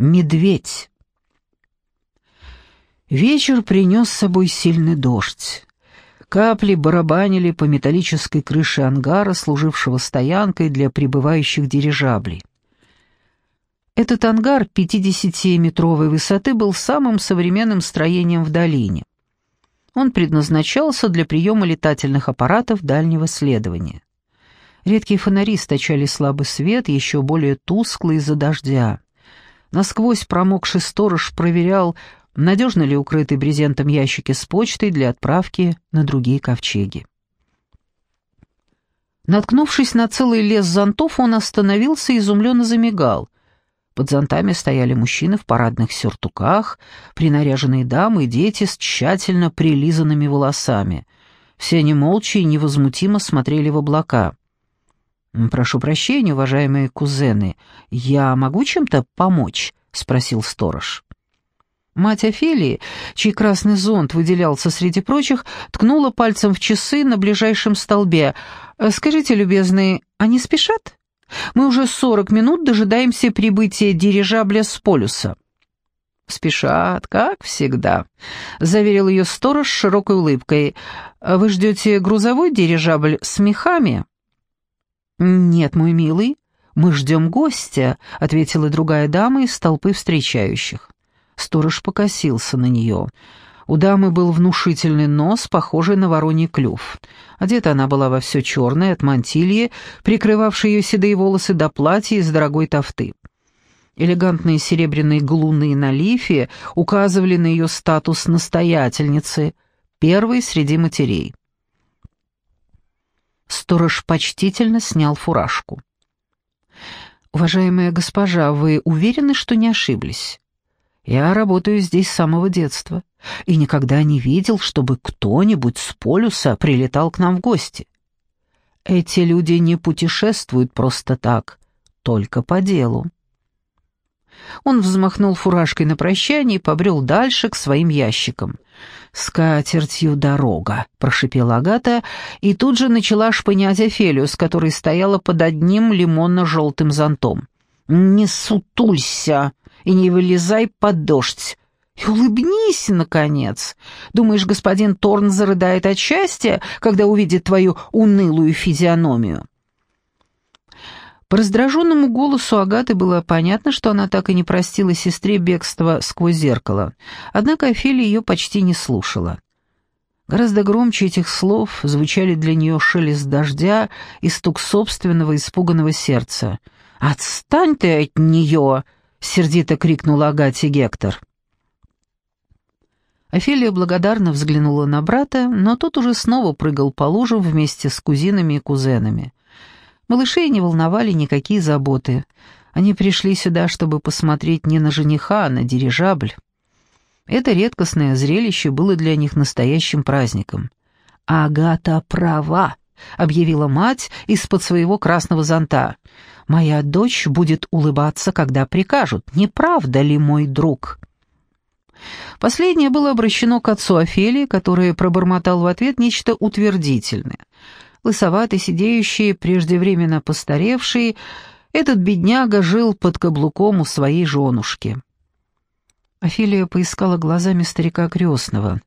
Медведь. Вечер принес с собой сильный дождь. Капли барабанили по металлической крыше ангара, служившего стоянкой для прибывающих дирижаблей. Этот ангар 50-метровой высоты был самым современным строением в долине. Он предназначался для приема летательных аппаратов дальнего следования. Редкие фонари источали слабый свет, еще более тусклый из-за дождя. Насквозь промокший сторож проверял, надежно ли укрыты брезентом ящики с почтой для отправки на другие ковчеги. Наткнувшись на целый лес зонтов, он остановился и изумленно замигал. Под зонтами стояли мужчины в парадных сюртуках, принаряженные дамы и дети с тщательно прилизанными волосами. Все они молча и невозмутимо смотрели в облака. «Прошу прощения, уважаемые кузены, я могу чем-то помочь?» — спросил сторож. Мать Офелии, чей красный зонт выделялся среди прочих, ткнула пальцем в часы на ближайшем столбе. «Скажите, любезные, они спешат? Мы уже сорок минут дожидаемся прибытия дирижабля с полюса». «Спешат, как всегда», — заверил ее сторож с широкой улыбкой. «Вы ждете грузовой дирижабль с мехами?» «Нет, мой милый, мы ждем гостя», — ответила другая дама из толпы встречающих. Сторож покосился на нее. У дамы был внушительный нос, похожий на вороний клюв. Одета она была во все черное, от мантильи, прикрывавшей ее седые волосы до платья из дорогой тофты. Элегантные серебряные глуны на лифе указывали на ее статус настоятельницы, первой среди матерей. Сторож почтительно снял фуражку. «Уважаемая госпожа, вы уверены, что не ошиблись? Я работаю здесь с самого детства и никогда не видел, чтобы кто-нибудь с полюса прилетал к нам в гости. Эти люди не путешествуют просто так, только по делу». Он взмахнул фуражкой на прощание и побрел дальше к своим ящикам. «С катертью дорога», — прошипела Агата, и тут же начала шпынять Офелию, с которой стояла под одним лимонно-желтым зонтом. «Не сутулься и не вылезай под дождь. И улыбнись, наконец. Думаешь, господин Торн зарыдает от счастья, когда увидит твою унылую физиономию?» По раздраженному голосу Агаты было понятно, что она так и не простила сестре бегства сквозь зеркало. Однако Офелия ее почти не слушала. Гораздо громче этих слов звучали для нее шелест дождя и стук собственного испуганного сердца. «Отстань ты от нее!» — сердито крикнула Агате Гектор. Офелия благодарно взглянула на брата, но тот уже снова прыгал по лужам вместе с кузинами и кузенами. Малышей не волновали никакие заботы. Они пришли сюда, чтобы посмотреть не на жениха, а на дирижабль. Это редкостное зрелище было для них настоящим праздником. «Агата права», — объявила мать из-под своего красного зонта. «Моя дочь будет улыбаться, когда прикажут. Не правда ли, мой друг?» Последнее было обращено к отцу Офелии, который пробормотал в ответ нечто утвердительное лысоватый, сидеющий, преждевременно постаревший, этот бедняга жил под каблуком у своей женушки. Афилия поискала глазами старика крестного.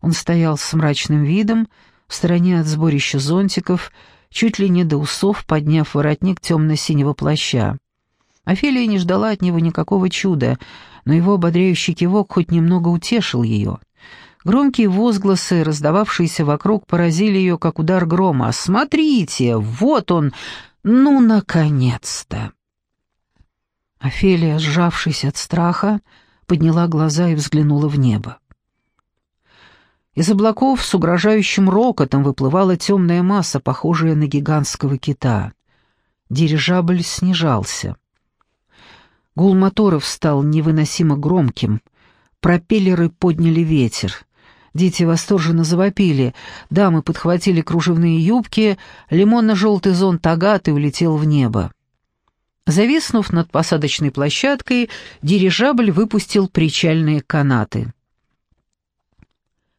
Он стоял с мрачным видом, в стороне от сборища зонтиков, чуть ли не до усов, подняв воротник темно-синего плаща. Офелия не ждала от него никакого чуда, но его ободряющий кивок хоть немного утешил ее — Громкие возгласы, раздававшиеся вокруг, поразили ее, как удар грома. «Смотрите, вот он! Ну, наконец-то!» Офелия, сжавшись от страха, подняла глаза и взглянула в небо. Из облаков с угрожающим рокотом выплывала темная масса, похожая на гигантского кита. Дирижабль снижался. Гул моторов стал невыносимо громким. Пропеллеры подняли ветер. Дети восторженно завопили, дамы подхватили кружевные юбки, лимонно-желтый зонт Агаты улетел в небо. Зависнув над посадочной площадкой, дирижабль выпустил причальные канаты.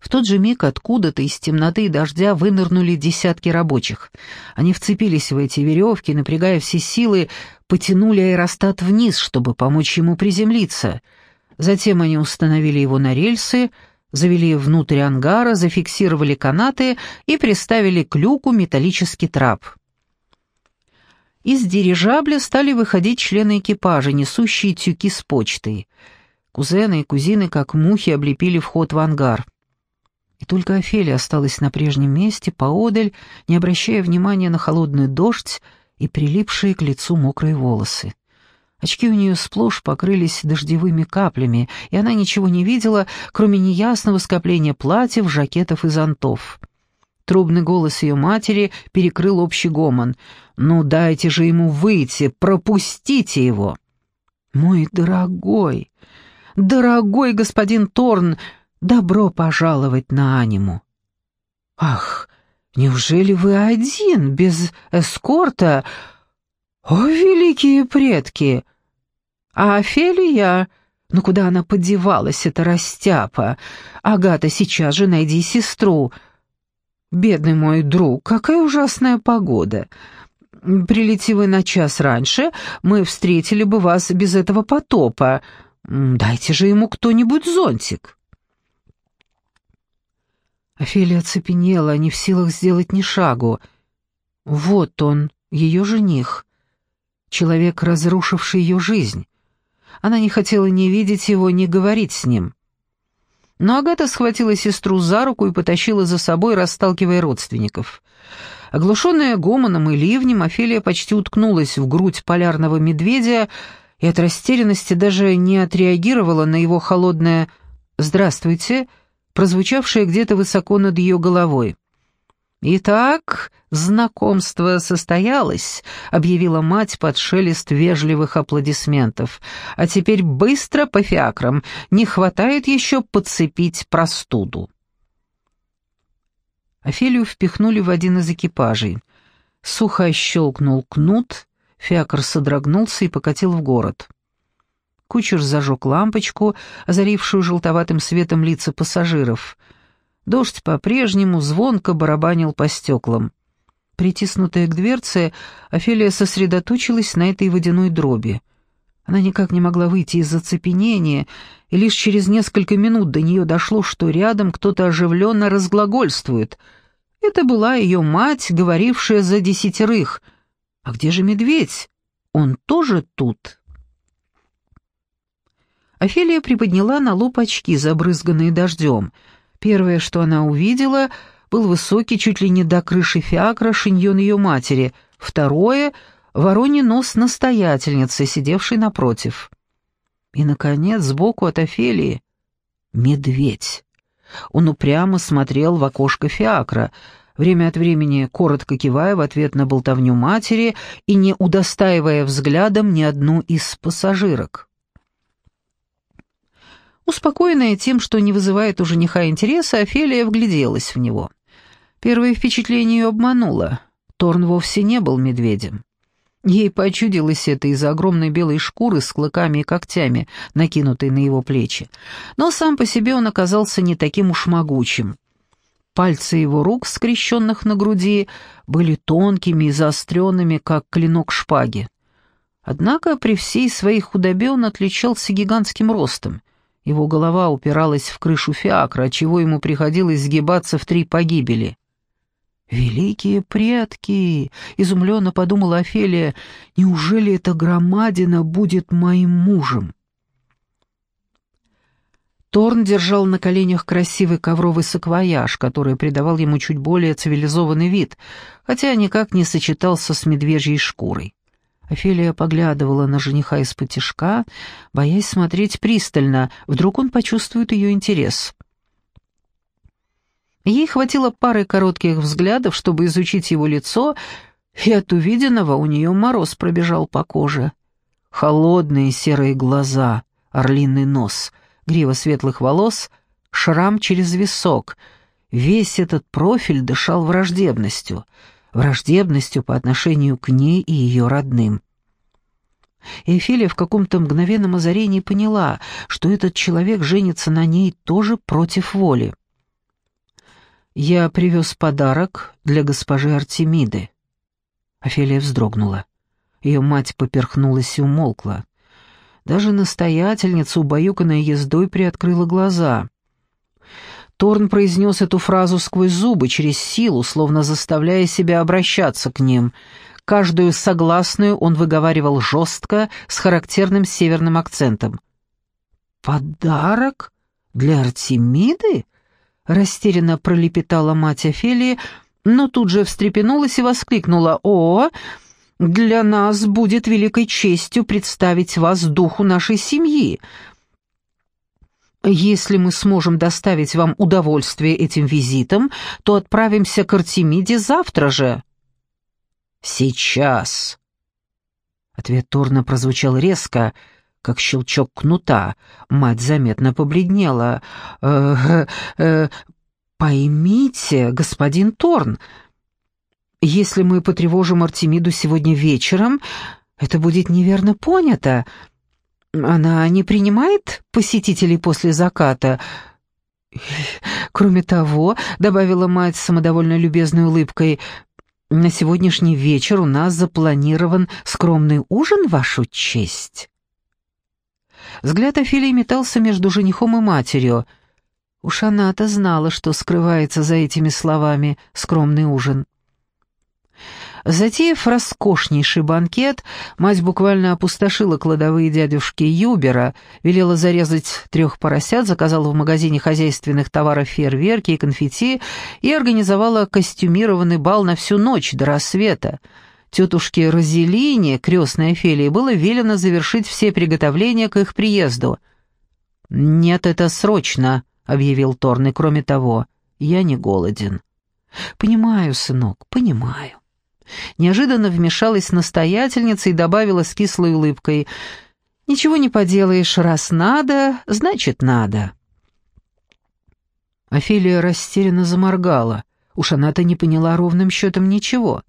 В тот же миг откуда-то из темноты и дождя вынырнули десятки рабочих. Они вцепились в эти веревки, напрягая все силы, потянули аэростат вниз, чтобы помочь ему приземлиться. Затем они установили его на рельсы, завели внутрь ангара, зафиксировали канаты и приставили к люку металлический трап. Из дирижабля стали выходить члены экипажа, несущие тюки с почтой. Кузены и кузины, как мухи, облепили вход в ангар. И только Офелия осталась на прежнем месте, поодаль, не обращая внимания на холодный дождь и прилипшие к лицу мокрые волосы. Очки у нее сплошь покрылись дождевыми каплями, и она ничего не видела, кроме неясного скопления платьев, жакетов и зонтов. Трубный голос ее матери перекрыл общий гомон. «Ну дайте же ему выйти, пропустите его!» «Мой дорогой, дорогой господин Торн, Добро пожаловать на аниму. Ах, неужели вы один, без эскорта? О, великие предки! А Офелия... Ну куда она подевалась, эта растяпа? Агата, сейчас же найди сестру. Бедный мой друг, какая ужасная погода. Прилети вы на час раньше, мы встретили бы вас без этого потопа. Дайте же ему кто-нибудь зонтик. Офелия оцепенела, не в силах сделать ни шагу. Вот он, ее жених, человек, разрушивший ее жизнь. Она не хотела ни видеть его, ни говорить с ним. Но Агата схватила сестру за руку и потащила за собой, расталкивая родственников. Оглушенная гомоном и ливнем, Офелия почти уткнулась в грудь полярного медведя и от растерянности даже не отреагировала на его холодное «Здравствуйте», прозвучавшее где-то высоко над ее головой. «Итак, знакомство состоялось», — объявила мать под шелест вежливых аплодисментов. «А теперь быстро по фиакрам, не хватает еще подцепить простуду». Офелию впихнули в один из экипажей. Сухо щелкнул кнут, фиакр содрогнулся и покатил в город. Кучер зажег лампочку, озарившую желтоватым светом лица пассажиров. Дождь по-прежнему звонко барабанил по стеклам. Притиснутая к дверце, Офелия сосредоточилась на этой водяной дроби. Она никак не могла выйти из зацепенения, и лишь через несколько минут до нее дошло, что рядом кто-то оживленно разглагольствует. Это была ее мать, говорившая за десятерых. «А где же медведь? Он тоже тут?» Офелия приподняла на лоб очки, забрызганные дождем. Первое, что она увидела, был высокий, чуть ли не до крыши фиакра, шиньон ее матери. Второе — вороний нос настоятельницы, сидевшей напротив. И, наконец, сбоку от Офелии — медведь. Он упрямо смотрел в окошко фиакра, время от времени коротко кивая в ответ на болтовню матери и не удостаивая взглядом ни одну из пассажирок. Успокоенная тем, что не вызывает у жениха интереса, Офелия вгляделась в него. Первое впечатление ее обмануло. Торн вовсе не был медведем. Ей почудилось это из-за огромной белой шкуры с клыками и когтями, накинутой на его плечи. Но сам по себе он оказался не таким уж могучим. Пальцы его рук, скрещенных на груди, были тонкими и заостренными, как клинок шпаги. Однако при всей своей худобе он отличался гигантским ростом. Его голова упиралась в крышу фиакра, отчего ему приходилось сгибаться в три погибели. «Великие предки!» — изумленно подумала Офелия. «Неужели эта громадина будет моим мужем?» Торн держал на коленях красивый ковровый саквояж, который придавал ему чуть более цивилизованный вид, хотя никак не сочетался с медвежьей шкурой. Офелия поглядывала на жениха из-под тишка, боясь смотреть пристально, вдруг он почувствует ее интерес. Ей хватило пары коротких взглядов, чтобы изучить его лицо, и от увиденного у нее мороз пробежал по коже. Холодные серые глаза, орлиный нос, грива светлых волос, шрам через висок. Весь этот профиль дышал враждебностью — враждебностью по отношению к ней и ее родным. Эфилия в каком-то мгновенном озарении поняла, что этот человек женится на ней тоже против воли. «Я привез подарок для госпожи Артемиды». Офелия вздрогнула. Ее мать поперхнулась и умолкла. Даже настоятельница, убаюканная ездой, приоткрыла глаза. Торн произнес эту фразу сквозь зубы, через силу, словно заставляя себя обращаться к ним. Каждую согласную он выговаривал жестко, с характерным северным акцентом. «Подарок для Артемиды?» — растерянно пролепетала мать Офелии, но тут же встрепенулась и воскликнула «О, для нас будет великой честью представить вас духу нашей семьи. Если мы сможем доставить вам удовольствие этим визитом, то отправимся к Артемиде завтра же». «Сейчас». Ответ Торна прозвучал резко, как щелчок кнута. Мать заметно побледнела. «Э, э, «Поймите, господин Торн, если мы потревожим Артемиду сегодня вечером, это будет неверно понято. Она не принимает посетителей после заката. Кроме того, добавила мать с самодовольно любезной улыбкой, на сегодняшний вечер у нас запланирован скромный ужин, вашу честь. Взгляд Офелии метался между женихом и матерью. Уж она-то знала, что скрывается за этими словами «скромный ужин». Затеяв роскошнейший банкет, мать буквально опустошила кладовые дядюшки Юбера, велела зарезать трех поросят, заказала в магазине хозяйственных товаров фейерверки и конфетти и организовала костюмированный бал на всю ночь до рассвета. Тетушке Розелине, крестной Офелии, было велено завершить все приготовления к их приезду. «Нет, это срочно», — объявил Торн, и кроме того, я не голоден. «Понимаю, сынок, понимаю». Неожиданно вмешалась настоятельница и добавила с кислой улыбкой. «Ничего не поделаешь, раз надо, значит надо». Офелия растерянно заморгала. Уж она-то не поняла ровным счетом ничего.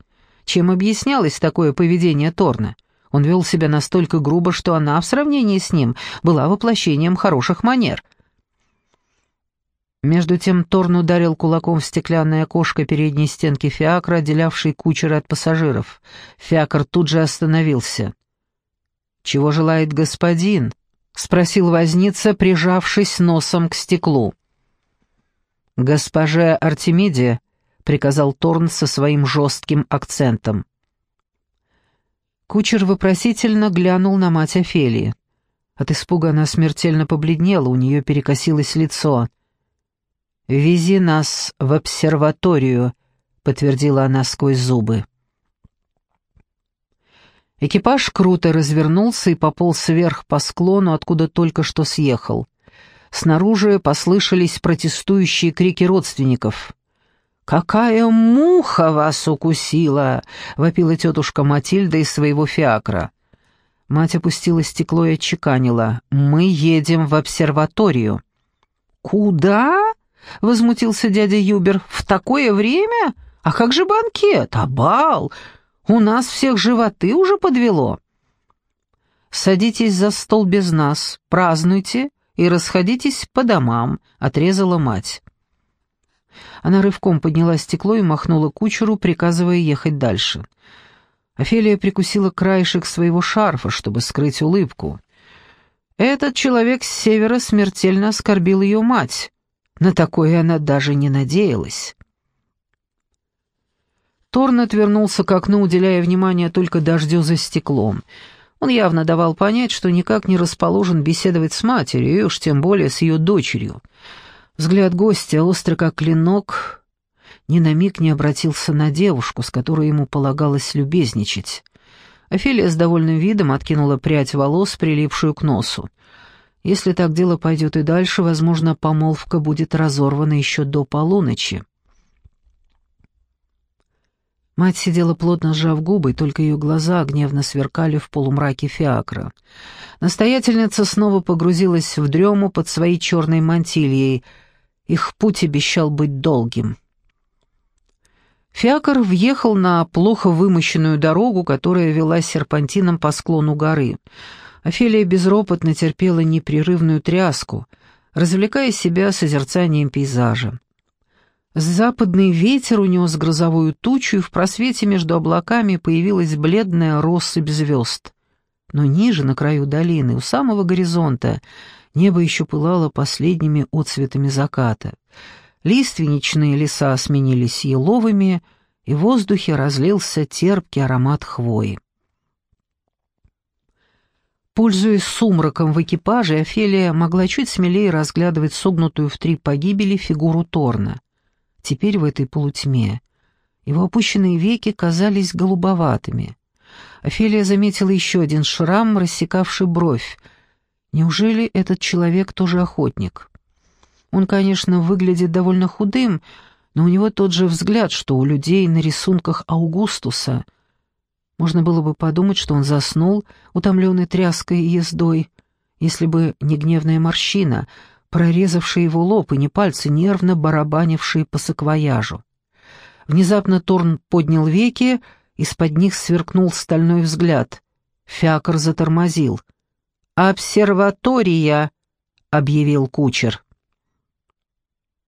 Чем объяснялось такое поведение Торна? Он вел себя настолько грубо, что она, в сравнении с ним, была воплощением хороших манер — между тем Торн ударил кулаком в стеклянное окошко передней стенки фиакра, отделявшей кучера от пассажиров. Фиакр тут же остановился. «Чего желает господин?» — спросил возница, прижавшись носом к стеклу. «Госпоже Артемиде», — приказал Торн со своим жестким акцентом. Кучер вопросительно глянул на мать Офелии. От испуга она смертельно побледнела, у нее перекосилось лицо — «Вези нас в обсерваторию», — подтвердила она сквозь зубы. Экипаж круто развернулся и пополз вверх по склону, откуда только что съехал. Снаружи послышались протестующие крики родственников. «Какая муха вас укусила!» — вопила тетушка Матильда из своего фиакра. Мать опустила стекло и отчеканила. «Мы едем в обсерваторию». «Куда?» — возмутился дядя Юбер. «В такое время? А как же банкет? А бал? У нас всех животы уже подвело». «Садитесь за стол без нас, празднуйте и расходитесь по домам», — отрезала мать. Она рывком подняла стекло и махнула кучеру, приказывая ехать дальше. Офелия прикусила краешек своего шарфа, чтобы скрыть улыбку. Этот человек с севера смертельно оскорбил ее мать. На такое она даже не надеялась. Торн отвернулся к окну, уделяя внимание только дождю за стеклом. Он явно давал понять, что никак не расположен беседовать с матерью, и уж тем более с ее дочерью. Взгляд гостя, острый как клинок, ни на миг не обратился на девушку, с которой ему полагалось любезничать. Офелия с довольным видом откинула прядь волос, прилипшую к носу. Если так дело пойдет и дальше, возможно, помолвка будет разорвана еще до полуночи. Мать сидела плотно сжав губы, только ее глаза гневно сверкали в полумраке фиакра. Настоятельница снова погрузилась в дрему под своей черной мантильей. Их путь обещал быть долгим. Фиакр въехал на плохо вымощенную дорогу, которая вела серпантином по склону горы — Офелия безропотно терпела непрерывную тряску, развлекая себя созерцанием пейзажа. Западный ветер унес грозовую тучу, и в просвете между облаками появилась бледная россыпь звезд. Но ниже, на краю долины, у самого горизонта, небо еще пылало последними отцветами заката. Лиственничные леса сменились еловыми, и в воздухе разлился терпкий аромат хвои. Пользуясь сумраком в экипаже, Офелия могла чуть смелее разглядывать согнутую в три погибели фигуру Торна. Теперь в этой полутьме его опущенные веки казались голубоватыми. Офелия заметила еще один шрам, рассекавший бровь. Неужели этот человек тоже охотник? Он, конечно, выглядит довольно худым, но у него тот же взгляд, что у людей на рисунках Аугустуса. Можно было бы подумать, что он заснул, утомленный тряской и ездой, если бы не гневная морщина, прорезавшая его лоб, и не пальцы, нервно барабанившие по саквояжу. Внезапно Торн поднял веки, из-под них сверкнул стальной взгляд. Фиакр затормозил. «Обсерватория!» — объявил кучер.